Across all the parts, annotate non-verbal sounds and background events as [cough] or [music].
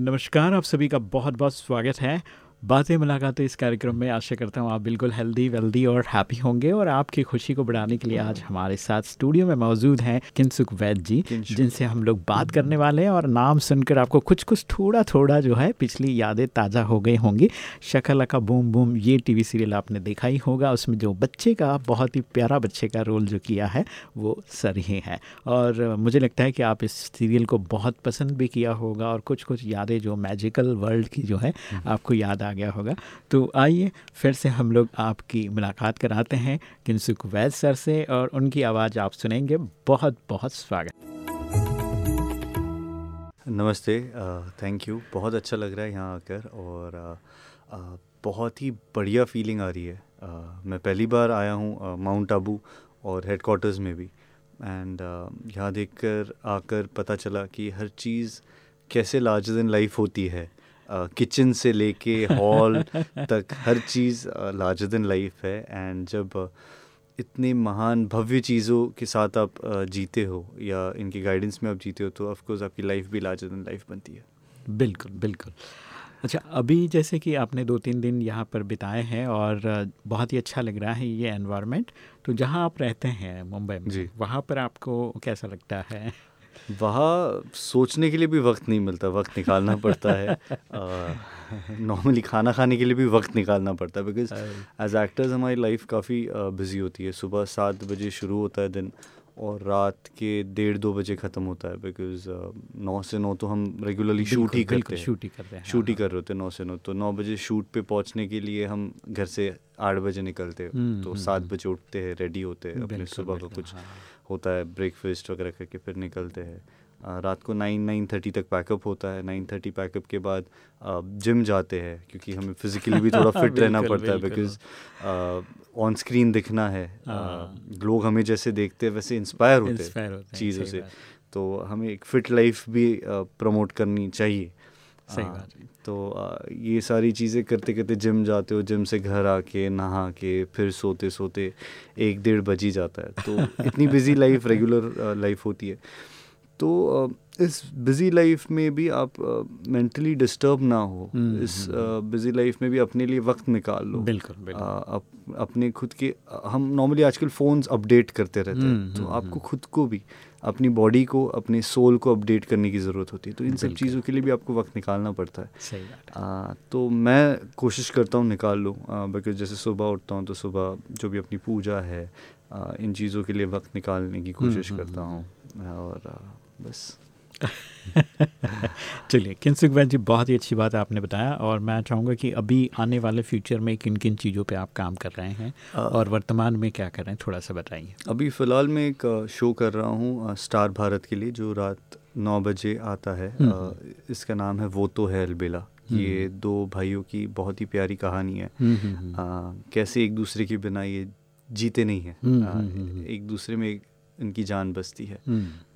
नमस्कार आप सभी का बहुत बहुत स्वागत है। बातें मुलाकातें इस कार्यक्रम में आशा करता हूँ आप बिल्कुल हेल्दी वेल्दी और हैप्पी होंगे और आपकी खुशी को बढ़ाने के लिए आज हमारे साथ स्टूडियो में मौजूद हैं किन्सुक वैद जी जिनसे हम लोग बात करने वाले हैं और नाम सुनकर आपको कुछ कुछ थोड़ा थोड़ा जो है पिछली यादें ताज़ा हो गई होंगी। शकल का बूम बूम ये टीवी सीरियल आपने देखा ही होगा उसमें जो बच्चे का बहुत ही प्यारा बच्चे का रोल जो किया है वो सर ही है। और मुझे लगता है कि आप इस सीरियल को बहुत पसंद भी किया होगा और कुछ कुछ यादें जो मैजिकल वर्ल्ड की जो है हम्म। आपको याद आ गया होगा। तो आइए फिर से हम लोग आपकी मुलाकात कराते हैं किन्सुक वैद सर से और उनकी आवाज़ आप सुनेंगे। बहुत बहुत स्वागत। नमस्ते थैंक यू बहुत अच्छा लग रहा है यहाँ आकर और आ, आ, बहुत ही बढ़िया फीलिंग आ रही है। आ, मैं पहली बार आया हूँ माउंट आबू और हेडकोार्टर्स में भी। एंड यहाँ देखकर आकर पता चला कि हर चीज़ कैसे लार्जर देन लाइफ होती है। किचन से लेके हॉल [laughs] तक हर चीज़ लार्जर देन लाइफ है एंड जब इतने महान भव्य चीज़ों के साथ आप जीते हो या इनके गाइडेंस में आप जीते हो तो ऑफकोर्स आपकी लाइफ भी लार्जर देन लाइफ बनती है। बिल्कुल बिल्कुल। अच्छा अभी जैसे कि आपने दो तीन दिन यहाँ पर बिताए हैं और बहुत ही अच्छा लग रहा है ये एनवायरनमेंट तो जहाँ आप रहते हैं मुंबई में जी। वहाँ पर आपको कैसा लगता है? वहाँ सोचने के लिए भी वक्त नहीं मिलता वक्त निकालना पड़ता है। [laughs] नॉर्मली खाना खाने के लिए भी वक्त निकालना पड़ता है बिकॉज़ एज एक्टर्स हमारी लाइफ काफ़ी बिज़ी होती है। सुबह सात बजे शुरू होता है दिन और रात के डेढ़ दो बजे ख़त्म होता है बिकॉज़ नौ से नौ तो हम रेगुलरली शूट ही करते हैं। शूट ही करते हैं शूट ही हाँ। कर रहे होते हैं नौ से नौ। तो नौ बजे शूट पे पहुँचने के लिए हम घर से आठ बजे निकलते हैं। हम्म, तो हम्म, सात हम्म। बजे उठते हैं रेडी होते हैं अपने सुबह का कुछ। हाँ। होता है ब्रेकफास्ट वगैरह करके फिर निकलते हैं। रात को नाइन नाइन थर्टी तक पैकअप होता है। नाइन थर्टी पैकअप के बाद जिम जाते हैं क्योंकि हमें फिज़िकली भी थोड़ा [laughs] फिट रहना पड़ता है बिकॉज़ ऑन स्क्रीन दिखना है। हाँ। लोग हमें जैसे देखते हैं वैसे इंस्पायर होते हैं चीज़ों से। तो हमें एक फ़िट लाइफ भी प्रमोट करनी चाहिए। सही बात है। तो ये सारी चीज़ें करते करते जिम जाते हो जिम से घर आके नहा के फिर सोते सोते एक डेढ़ बज ही जाता है। तो [laughs] इतनी बिज़ी लाइफ रेगुलर लाइफ होती है। तो इस बिज़ी लाइफ में भी आप मेंटली डिस्टर्ब ना हो। हम्म, इस बिज़ी हम्म, लाइफ हम्म। में भी अपने लिए वक्त निकाल लो। बिल्कुल, बिल्कुल. आ, अप, अपने खुद के हम नॉर्मली आजकल फ़ोन्स अपडेट करते रहते हैं। तो आपको खुद को भी अपनी बॉडी को अपने सोल को अपडेट करने की ज़रूरत होती है। तो इन सब चीज़ों के लिए भी आपको वक्त निकालना पड़ता है। सही आ, तो मैं कोशिश करता हूँ निकाल लूँ बिकॉज़ जैसे सुबह उठता हूँ तो सुबह जो भी अपनी पूजा है आ, इन चीज़ों के लिए वक्त निकालने की कोशिश करता हूँ। और आ, बस। [laughs] चलिए किन्सुक वैन जी बहुत ही अच्छी बात आपने बताया और मैं चाहूँगा कि अभी आने वाले फ्यूचर में किन किन चीज़ों पे आप काम कर रहे हैं आ, और वर्तमान में क्या कर रहे हैं थोड़ा सा बताइए। अभी फ़िलहाल मैं एक शो कर रहा हूँ स्टार भारत के लिए जो रात नौ बजे आता है। आ, हम्म। इसका नाम है वो तो है अलबेला। ये हम्म। दो भाइयों की बहुत ही प्यारी कहानी है। हम्म, आ, कैसे एक दूसरे के बिना ये जीते नहीं है। एक दूसरे में इनकी जान बसती है।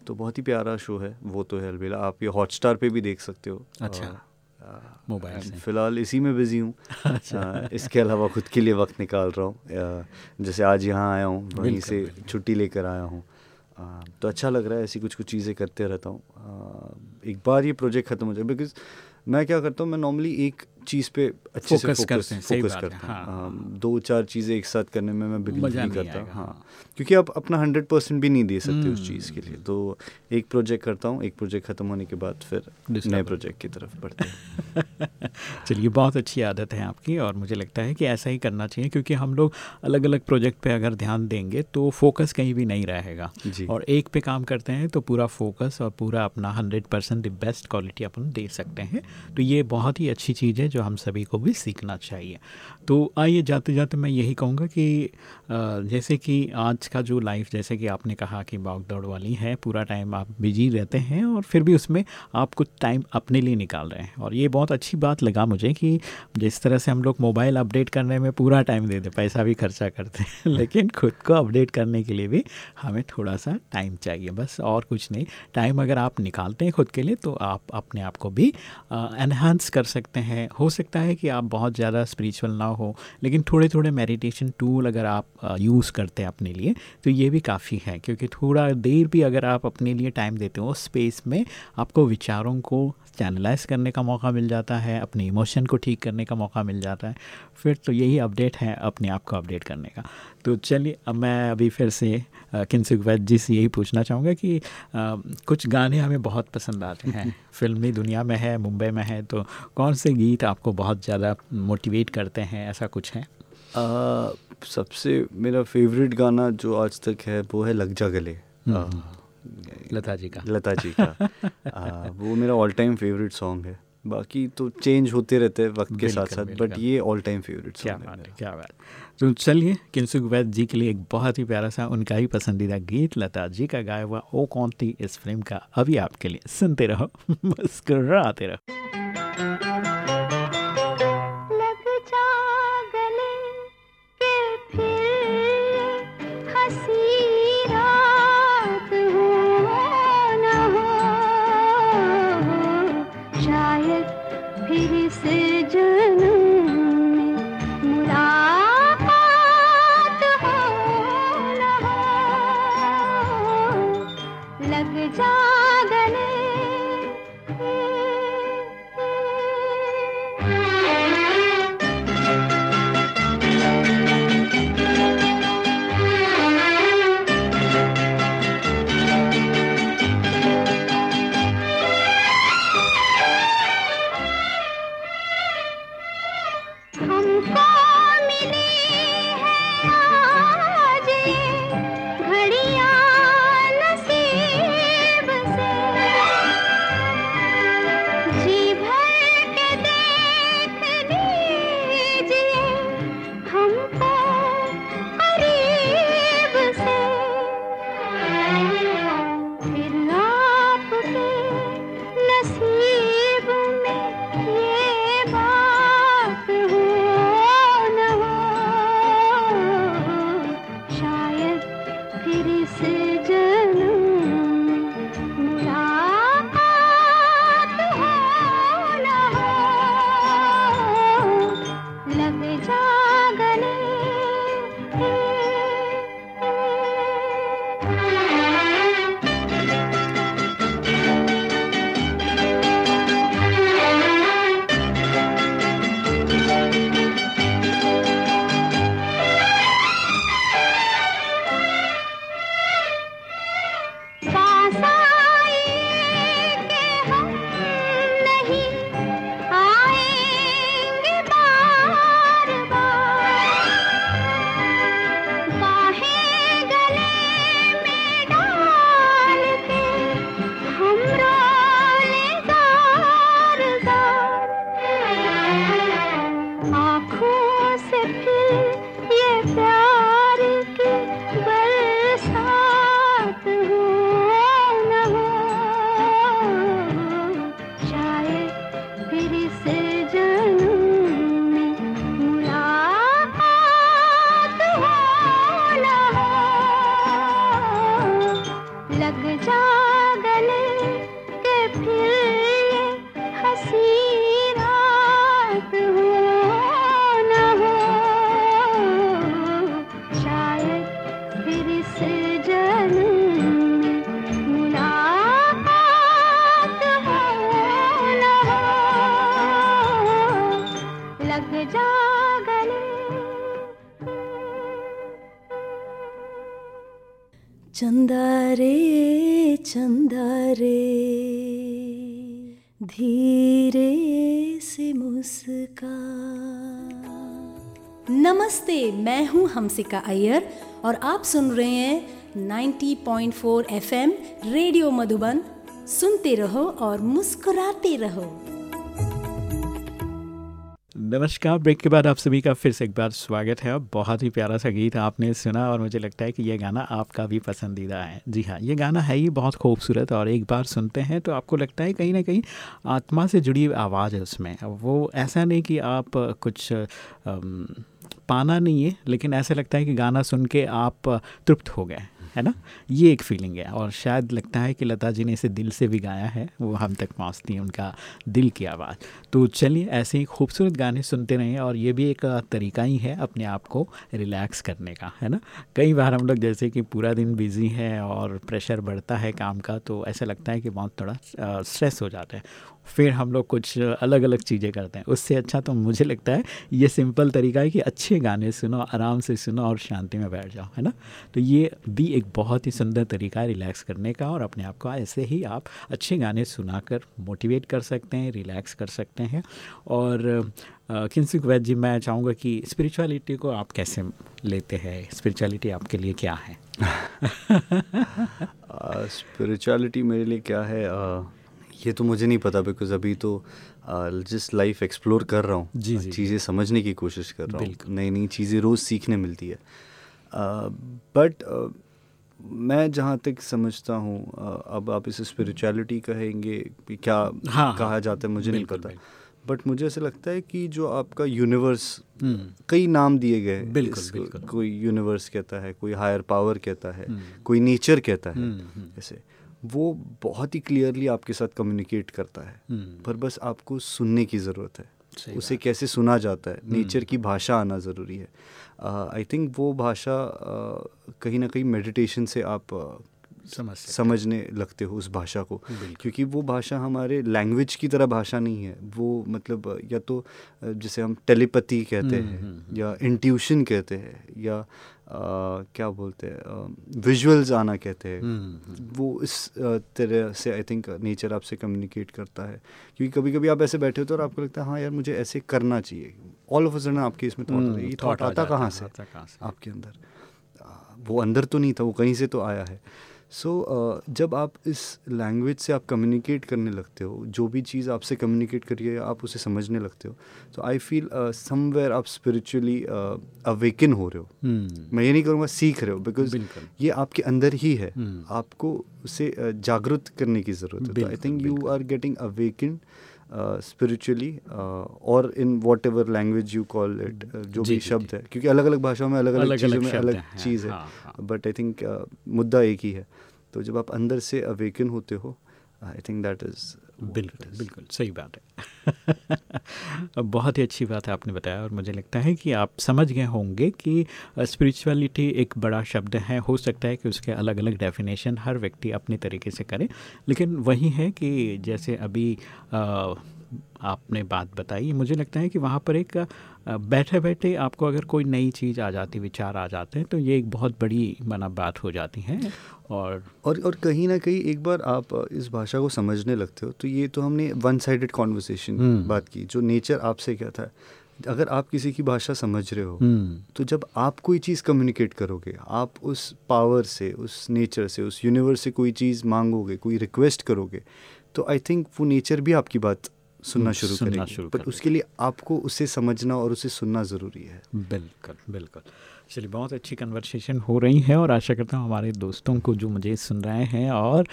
तो बहुत ही प्यारा शो है वो तो है अलबेला आप ये हॉटस्टार पे भी देख सकते हो। अच्छा। मोबाइल फ़िलहाल इसी में बिज़ी हूँ। [laughs] अच्छा। इसके अलावा खुद के लिए वक्त निकाल रहा हूँ। जैसे आज यहाँ आया हूँ वहीं से छुट्टी लेकर आया हूँ। तो अच्छा लग रहा है ऐसी कुछ कुछ चीज़ें करते रहता हूँ। एक बार ये प्रोजेक्ट ख़त्म हो जाए बिकॉज़ मैं क्या करता हूँ मैं नॉर्मली एक चीज़ पे अच्छे से फोकस, करते हैं फोकस करता हूँ हाँ, हाँ, दो चार चीज़ें एक साथ करने में मैं बिलीव नहीं करता हाँ। क्योंकि आप अपना हंड्रेड परसेंट भी नहीं दे सकते उस चीज़ के लिए। हम्म। तो एक प्रोजेक्ट करता हूँ एक प्रोजेक्ट ख़त्म होने के बाद फिर नए प्रोजेक्ट की तरफ़ बढ़ते हैं। [laughs] चलिए बहुत अच्छी आदत है आपकी और मुझे लगता है कि ऐसा ही करना चाहिए क्योंकि हम लोग अलग अलग प्रोजेक्ट पे अगर ध्यान देंगे तो फोकस कहीं भी नहीं रहेगा। और एक पे काम करते हैं तो पूरा फोकस और पूरा अपना हंड्रेड परसेंट बेस्ट क्वालिटी अपन दे सकते हैं। तो ये बहुत ही अच्छी चीज़ है जो हम सभी को भी सीखना चाहिए। तो आइए जाते जाते मैं यही कहूँगा कि जैसे कि आज का जो लाइफ जैसे कि आपने कहा कि भाग दौड़ वाली है, पूरा टाइम आप बिज़ी रहते हैं और फिर भी उसमें आप कुछ टाइम अपने लिए निकाल रहे हैं। और ये बहुत अच्छी बात लगा मुझे कि जिस तरह से हम लोग मोबाइल अपडेट करने में पूरा टाइम देते पैसा भी खर्चा करते हैं, [laughs] लेकिन खुद को अपडेट करने के लिए भी हमें थोड़ा सा टाइम चाहिए। बस और कुछ नहीं टाइम अगर आप निकालते हैं खुद के लिए तो आप अपने आप को भी एनहांस कर सकते हैं, हो सकता है कि आप बहुत ज़्यादा स्पिरिचुअल ना हो, लेकिन थोड़े थोड़े मेडिटेशन टूल अगर आप यूज़ करते हैं अपने लिए तो ये भी काफ़ी है, क्योंकि थोड़ा देर भी अगर आप अपने लिए टाइम देते हो स्पेस में आपको विचारों को चैनलाइज करने का मौका मिल जाता है, अपने इमोशन को ठीक करने का मौका मिल जाता है। फिर तो यही अपडेट है, अपने आप को अपडेट करने का। तो चलिए अब मैं अभी फिर से किन्सुक वैद जी से यही पूछना चाहूँगा कि आ, कुछ गाने हमें बहुत पसंद आते हैं। [laughs] फिल्मी दुनिया में है मुंबई में है तो कौन से गीत आपको बहुत ज़्यादा मोटिवेट करते हैं? ऐसा कुछ है? आ, सबसे मेरा फेवरेट गाना जो आज तक है वो है लग जा गले। हम्म। लता जी का। लता जी का। [laughs] आ, वो मेरा ऑल टाइम फेवरेट सॉन्ग है। बाकी तो चेंज होते रहते हैं वक्त के साथ साथ बट ये ऑल टाइम फेवरेट क्या बात है क्या बात। तो चलिए किन्सुक वैद जी के लिए एक बहुत ही प्यारा सा, उनका ही पसंदीदा गीत लता जी का गाया हुआ, ओ कौन थी इस फ़िल्म का, अभी आपके लिए सुनते रहो, [laughs] मुस्कुराते रहो। thank you. हमसिका अय्यर और आप सुन रहे हैं 90.4 एफएम रेडियो मधुबन। सुनते रहो और मुस्कुराते रहो। नमस्कार ब्रेक के बाद आप सभी का फिर से एक बार स्वागत है बहुत ही प्यारा सा गीत आपने सुना और मुझे लगता है कि ये गाना आपका भी पसंदीदा है। जी हाँ ये गाना है ही बहुत खूबसूरत और एक बार सुनते हैं तो आपको लगता है कहीं ना कहीं आत्मा से जुड़ी आवाज़ है उसमें। वो ऐसा नहीं कि आप कुछ आम, पाना नहीं है लेकिन ऐसा लगता है कि गाना सुन के आप तृप्त हो गए। है ना? ये एक फीलिंग है और शायद लगता है कि लता जी ने इसे दिल से भी गाया है, वो हम तक पहुँचती है, उनका दिल की आवाज़। तो चलिए ऐसे ही खूबसूरत गाने सुनते रहें और ये भी एक तरीका ही है अपने आप को रिलैक्स करने का, है ना? कई बार हम लोग जैसे कि पूरा दिन बिज़ी है और प्रेशर बढ़ता है काम का तो ऐसा लगता है कि बहुत थोड़ा स्ट्रेस हो जाता है। फिर हम लोग कुछ अलग अलग चीज़ें करते हैं। उससे अच्छा तो मुझे लगता है ये सिंपल तरीका है कि अच्छे गाने सुनो आराम से सुनो और शांति में बैठ जाओ है ना? तो ये भी एक बहुत ही सुंदर तरीका है रिलैक्स करने का और अपने आप को ऐसे ही आप अच्छे गाने सुनाकर मोटिवेट कर सकते हैं रिलैक्स कर सकते हैं। और किन्सिक वैद जी मैं चाहूँगा कि स्पिरिचुअलिटी को आप कैसे लेते हैं? स्पिरिचुअलिटी आपके लिए क्या है? [laughs] स्पिरिचुअलिटी uh, मेरे लिए क्या है? uh, ये तो मुझे नहीं पता बिकॉज़ अभी तो जिस लाइफ एक्सप्लोर कर रहा हूँ चीज़ें समझने की कोशिश कर रहा हूँ नई नई चीज़ें रोज़ सीखने मिलती है। बट मैं जहाँ तक समझता हूँ अब आप इसे स्पिरिचुअलिटी कहेंगे क्या हाँ, कहा हाँ। जाता है मुझे नहीं पता। बट मुझे ऐसा लगता है कि जो आपका यूनिवर्स हम्म। कई नाम दिए गए बिल्कुल, बिल्कुल। कोई यूनिवर्स कहता है कोई हायर पावर कहता है हम्म। कोई नेचर कहता है हम्म, ऐसे। वो बहुत ही क्लियरली आपके साथ कम्युनिकेट करता है। हम्म। पर बस आपको सुनने की ज़रूरत है। उसे कैसे सुना जाता है? Nature hmm. की भाषा आना ज़रूरी है। आई uh, थिंक वो भाषा uh, कहीं ना कहीं मेडिटेशन से आप uh, समझ समझने लगते हो उस भाषा को। क्योंकि वो भाषा हमारे लैंग्वेज की तरह भाषा नहीं है। वो मतलब या तो जैसे हम टेलीपति कहते हम्म, हैं या इंट्यूशन कहते हैं या क्या बोलते हैं विजुअल्स आना कहते हैं। हम्म, हम्म। वो इस तरह से आई थिंक नेचर आपसे कम्युनिकेट करता है। क्योंकि कभी कभी आप ऐसे बैठे होते हो तो और आपको लगता है हाँ यार मुझे ऐसे करना चाहिए। ऑल ऑफ़ सडन आपके इसमें थॉट ये थॉट आता कहाँ से? आपके अंदर। वो अंदर तो नहीं था वो कहीं से तो आया है। सो so, uh, जब आप इस लैंग्वेज से आप कम्युनिकेट करने लगते हो जो भी चीज़ आपसे कम्युनिकेट करिए आप उसे समझने लगते हो तो आई फील समवेयर आप स्पिरिचुअली अवेकन हो रहे हो। hmm. मैं ये नहीं करूँगा सीख रहे हो बिकॉज़ ये आपके अंदर ही है। hmm. आपको उसे uh, जागरूक करने की ज़रूरत है। I think you are getting awaken spiritually और in whatever language you call it जो भी शब्द है। क्योंकि अलग अलग भाषाओं में अलग अलग चीज़ों में अलग चीज़ है। बट आई थिंक मुद्दा एक ही है। तो जब आप अंदर से अवेकन होते हो आई थिंक दैट इज़ बिल्कुल बिल्कुल सही बात है। [laughs] बहुत ही अच्छी बात है आपने बताया और मुझे लगता है कि आप समझ गए होंगे कि स्पिरिचुअलिटी एक बड़ा शब्द है हो सकता है कि उसके अलग अलग डेफिनेशन हर व्यक्ति अपने तरीके से करे लेकिन वही है कि जैसे अभी आ, आपने बात बताई। मुझे लगता है कि वहाँ पर एक बैठे बैठे आपको अगर कोई नई चीज़ आ जाती विचार आ जाते हैं तो ये एक बहुत बड़ी मना बात हो जाती है। और और और कहीं ना कहीं एक बार आप इस भाषा को समझने लगते हो तो ये तो हमने वन साइडेड कॉन्वर्सेशन बात की जो नेचर आपसे क्या था अगर आप किसी की भाषा समझ रहे हो हम्म। तो जब आप कोई चीज़ कम्युनिकेट करोगे आप उस पावर से उस नेचर से उस यूनिवर्स से कोई चीज़ मांगोगे कोई रिक्वेस्ट करोगे तो आई थिंक वो नेचर भी आपकी बात सुनना शुरू सुनना शुरू पर उसके लिए आपको उसे समझना और उसे सुनना ज़रूरी है। बिल्कुल बिल्कुल। चलिए बहुत अच्छी कन्वर्सेशन हो रही है और आशा करता हूँ हमारे दोस्तों को जो मुझे सुन रहे हैं और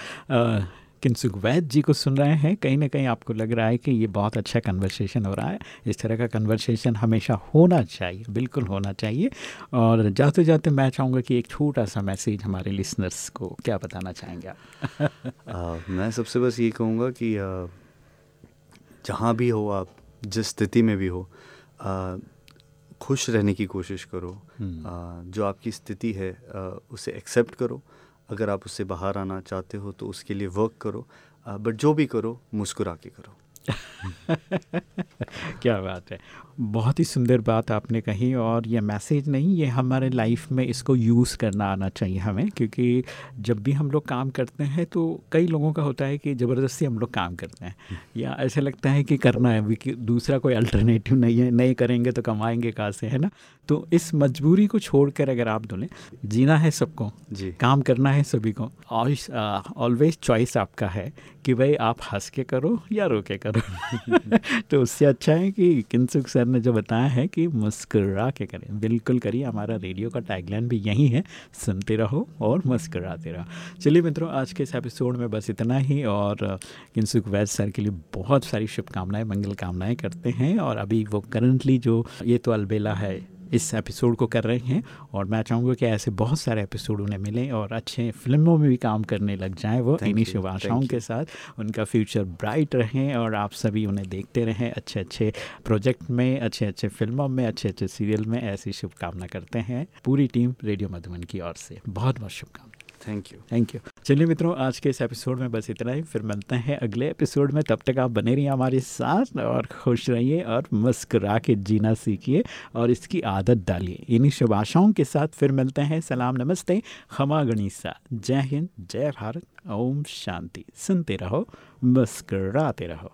किन्सुक वैद जी को सुन रहे हैं कहीं ना कहीं आपको लग रहा है कि ये बहुत अच्छा कन्वर्सेशन हो रहा है। इस तरह का कन्वर्सेशन हमेशा होना चाहिए बिल्कुल होना चाहिए। और जाते जाते मैं चाहूँगा कि एक छोटा सा मैसेज हमारे लिसनर्स को क्या बताना चाहेंगे आप? [laughs] मैं सबसे बस ये कहूँगा कि जहाँ भी हो आप जिस स्थिति में भी हो आ, खुश रहने की कोशिश करो। हम्म। आ, जो आपकी स्थिति है आ, उसे एक्सेप्ट करो। अगर आप उससे बाहर आना चाहते हो तो उसके लिए वर्क करो। बट जो भी करो मुस्कुरा के करो। [laughs] क्या बात है। बहुत ही सुंदर बात आपने कही और ये मैसेज नहीं ये हमारे लाइफ में इसको यूज़ करना आना चाहिए हमें क्योंकि जब भी हम लोग काम करते हैं तो कई लोगों का होता है कि ज़बरदस्ती हम लोग काम करते हैं। या ऐसा लगता है कि करना है कि दूसरा कोई अल्टरनेटिव नहीं है नहीं करेंगे तो कमाएँगे कहाँ से है ना? तो इस मजबूरी को छोड़कर अगर आप बोलें जीना है सबको जी। काम करना है सभी को ऑलवेज चॉइस आपका है कि भाई आप हंस के करो या रो के करो। [laughs] [laughs] तो उससे अच्छा है कि किन्सुख सर ने जो बताया है कि मुस्करा के करें। बिल्कुल करिए, हमारा रेडियो का टैगलाइन भी यही है। सुनते रहो और मुस्कराते रहो। चलिए मित्रों, आज के इस एपिसोड में बस इतना ही और किन्सुक वैद सर के लिए बहुत सारी शुभकामनाएँ, मंगल कामनाएँ करते हैं और अभी वो करंटली जो ये तो अलबेला है इस एपिसोड को कर रहे हैं और मैं चाहूँगा कि ऐसे बहुत सारे एपिसोड उन्हें मिलें और अच्छे फ़िल्मों में भी काम करने लग जाएँ वो इन्हीं शुभ आशाओं के साथ। उनका फ्यूचर ब्राइट रहें और आप सभी उन्हें देखते रहें। अच्छे अच्छे प्रोजेक्ट में अच्छे अच्छे फ़िल्मों में अच्छे अच्छे सीरियल में ऐसी शुभकामना करते हैं पूरी टीम रेडियो मधुबन की ओर से। बहुत बहुत शुभकामना थैंक यू थैंक यू चलिए मित्रों, आज के इस एपिसोड में बस इतना ही। फिर मिलते हैं अगले एपिसोड में। तब तक आप बने रहिए हमारे साथ और खुश रहिए और मुस्करा के जीना सीखिए और इसकी आदत डालिए। इन्हीं शुभ आशाओं के साथ फिर मिलते हैं। सलाम, नमस्ते। खमा गणिसा। जय हिंद, जय भारत। ओम शांति। सुनते रहो, मुस्कराते रहो।